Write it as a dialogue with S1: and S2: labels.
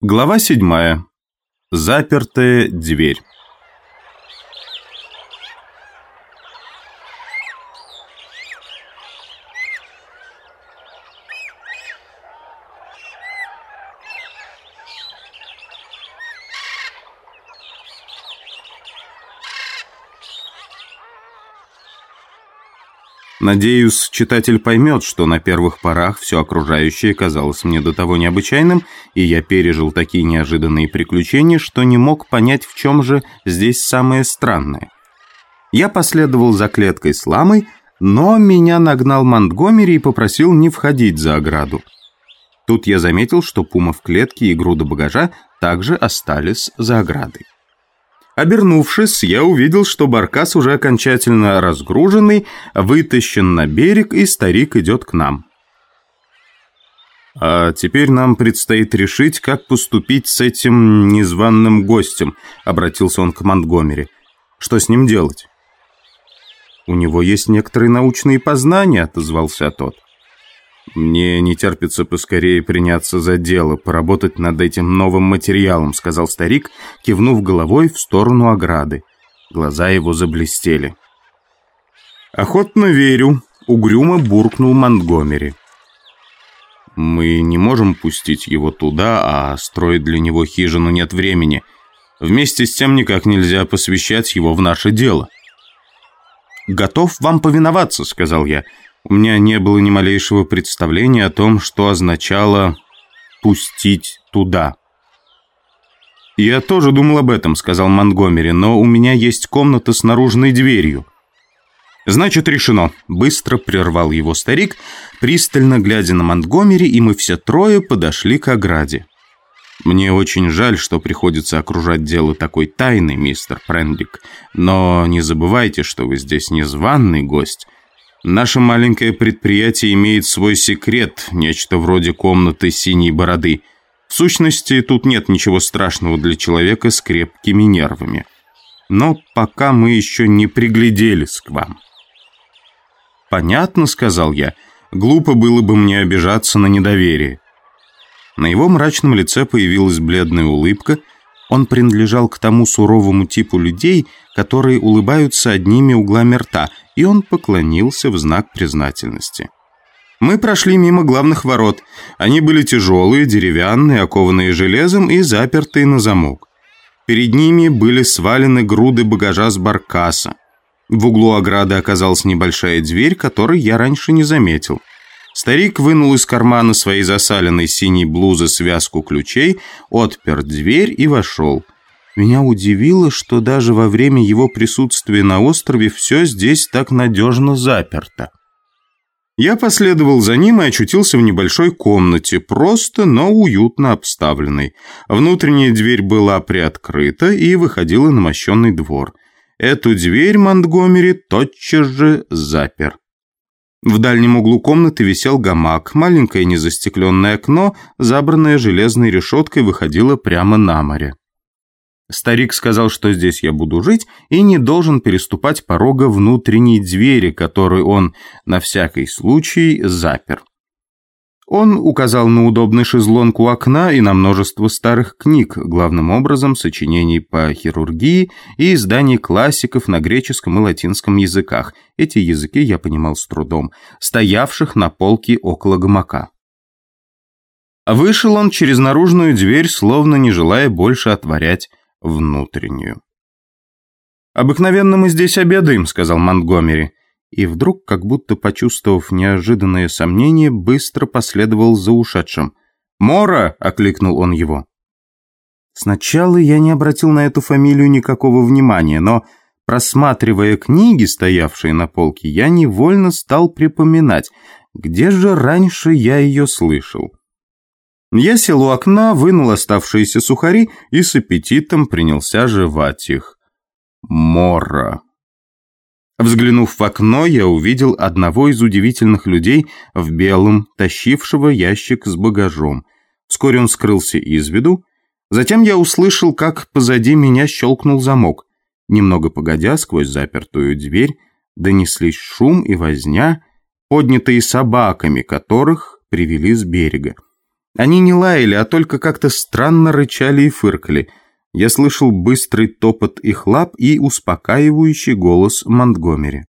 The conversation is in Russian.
S1: Глава седьмая. Запертая дверь. Надеюсь, читатель поймет, что на первых порах все окружающее казалось мне до того необычайным, и я пережил такие неожиданные приключения, что не мог понять, в чем же здесь самое странное. Я последовал за клеткой с ламой, но меня нагнал Монтгомери и попросил не входить за ограду. Тут я заметил, что пума в клетке и груда багажа также остались за оградой. Обернувшись, я увидел, что баркас уже окончательно разгруженный, вытащен на берег, и старик идет к нам. «А теперь нам предстоит решить, как поступить с этим незваным гостем», обратился он к Монтгомери. «Что с ним делать?» «У него есть некоторые научные познания», отозвался тот. «Мне не терпится поскорее приняться за дело, поработать над этим новым материалом», сказал старик, кивнув головой в сторону ограды. Глаза его заблестели. «Охотно верю», — угрюмо буркнул Монтгомери. «Мы не можем пустить его туда, а строить для него хижину нет времени. Вместе с тем никак нельзя посвящать его в наше дело». «Готов вам повиноваться», — сказал я. У меня не было ни малейшего представления о том, что означало «пустить туда». «Я тоже думал об этом», — сказал Монгомери, «но у меня есть комната с наружной дверью». «Значит, решено», — быстро прервал его старик, пристально глядя на Монтгомери, и мы все трое подошли к ограде. «Мне очень жаль, что приходится окружать дело такой тайной, мистер Прендик, но не забывайте, что вы здесь незваный гость». Наше маленькое предприятие имеет свой секрет, нечто вроде комнаты синей бороды. В сущности, тут нет ничего страшного для человека с крепкими нервами. Но пока мы еще не пригляделись к вам. «Понятно», — сказал я. «Глупо было бы мне обижаться на недоверие». На его мрачном лице появилась бледная улыбка. Он принадлежал к тому суровому типу людей, которые улыбаются одними углами рта, и он поклонился в знак признательности. Мы прошли мимо главных ворот. Они были тяжелые, деревянные, окованные железом и запертые на замок. Перед ними были свалены груды багажа с баркаса. В углу ограды оказалась небольшая дверь, которой я раньше не заметил. Старик вынул из кармана своей засаленной синей блузы связку ключей, отпер дверь и вошел – меня удивило, что даже во время его присутствия на острове все здесь так надежно заперто. Я последовал за ним и очутился в небольшой комнате, просто, но уютно обставленной. Внутренняя дверь была приоткрыта и выходила на мощенный двор. Эту дверь Монтгомери тотчас же запер. В дальнем углу комнаты висел гамак. Маленькое незастекленное окно, забранное железной решеткой, выходило прямо на море. Старик сказал, что здесь я буду жить и не должен переступать порога внутренней двери, которую он на всякий случай запер. Он указал на удобный шезлонг у окна и на множество старых книг, главным образом сочинений по хирургии и изданий классиков на греческом и латинском языках. Эти языки я понимал с трудом, стоявших на полке около гамака. Вышел он через наружную дверь, словно не желая больше отворять внутреннюю. «Обыкновенно мы здесь обедаем», — сказал Монтгомери. И вдруг, как будто почувствовав неожиданное сомнение, быстро последовал за ушедшим. «Мора!» — окликнул он его. Сначала я не обратил на эту фамилию никакого внимания, но, просматривая книги, стоявшие на полке, я невольно стал припоминать, где же раньше я ее слышал. Я сел у окна, вынул оставшиеся сухари и с аппетитом принялся жевать их. Мора. Взглянув в окно, я увидел одного из удивительных людей в белом, тащившего ящик с багажом. Вскоре он скрылся из виду. Затем я услышал, как позади меня щелкнул замок. Немного погодя, сквозь запертую дверь, донеслись шум и возня, поднятые собаками, которых привели с берега. Они не лаяли, а только как-то странно рычали и фыркали. Я слышал быстрый топот их лап и успокаивающий голос Монтгомери.